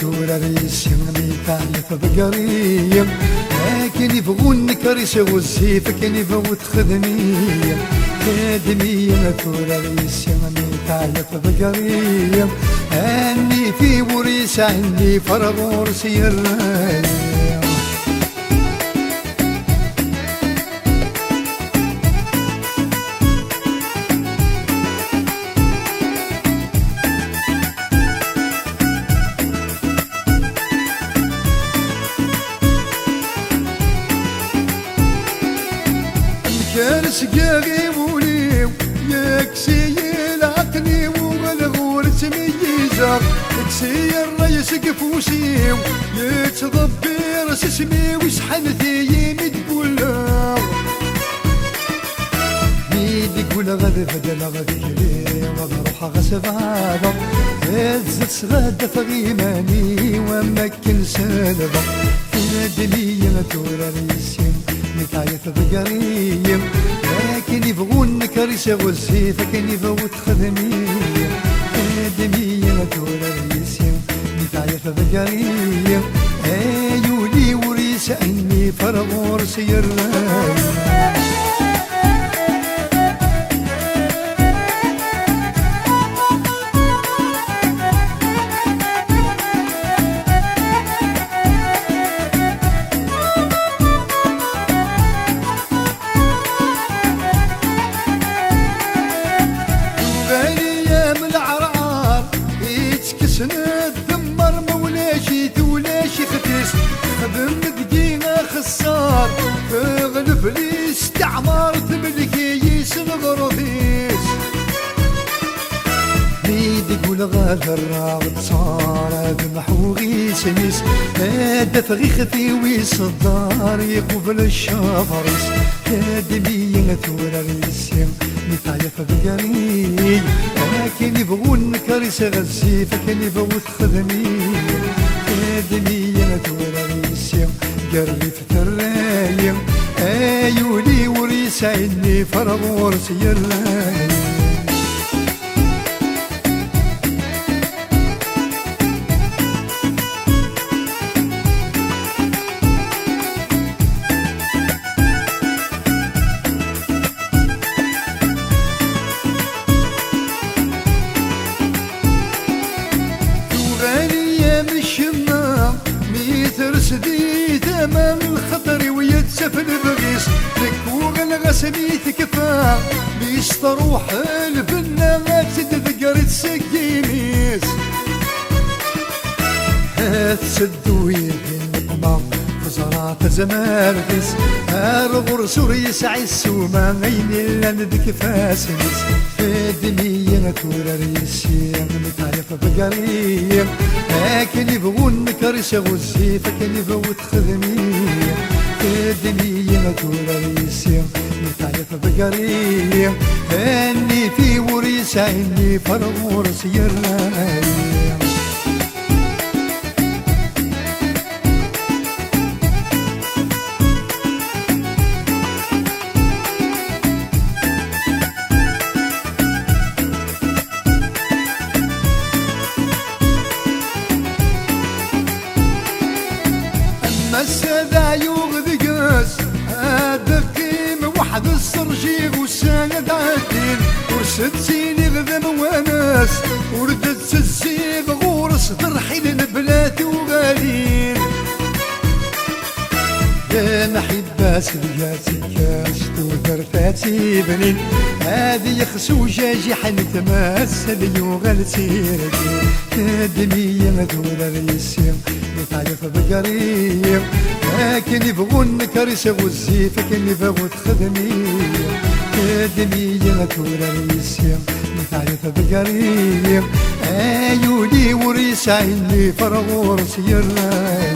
ثورة ريس يمني تعلف بقريم لكن يبغون نكرس غزي فكن يبغوا تخدمي. خدمي ثورة ريس يمني تعلف بقريم أني في وريس عندي فرغ ورسي الرايم كان سقاقي وليو يكسي العقني والغور تميزة يكسي الريس قفوسيو يتضبر سسمي ويسحن ثيمي تقولا ميدي قول غد بدل غد كلي غد روح غسب هذا هزت غد فغيماني ومكن سلبا في الدنيا تورا يبغون نكرس غزي فكن يبغوا تخدمي. دمية دور الريسيم نتعيث بقريم أيولي وريس أني فرغور سير خسار تغلب لي استعمار تملكي يسن غرضيس بيدي قول غادر راغد صار بمحوغي سنيس هدف غي خفي ويصدار يقبل الشفرس كادمية ثورة ريسيم نتعيف بقري لكن يبغون نكرس غزي فكن يبغوا تخدمي كادمية ثورة ريسيم قربي وريس عيني فرغ ورسي اللايم غالية من الشمام ميتر سدي تمام الخطر ويتسفل بغيس لك وغلغس ميتكفى بيس تروح ما تتذكر تسقيميس تسدو يدين القمام وزرات زمان غيس. الغر سوري سعي السوما غيني لندك فاسنس الدنيا كورا ريسي متعرف بقريم لكن يبغون نكرس غزي فكن يبغوا تخدمي. الدنيا كورا ريسي متعرف بقريم إني في وريس عيني فرغور يوغذ قاس قيمة واحد السرجي وساند عدين ورسد سيني غذم وناس وردت الزيغ غورس ترحيل بلاد وغالين. يا محبة سرياتي كاش تودر فاتي بنين. هذه يخسو جاجي حن تمثل يوغلتي تدمية مدولة ريسيم يتعرف بقريم لكن يبغون نكرس غزي فكن يبغوا تخدمي. تدمية مدولة ريسيم يتعرف بقريم أيولي وريس عيني فرغور سير لايم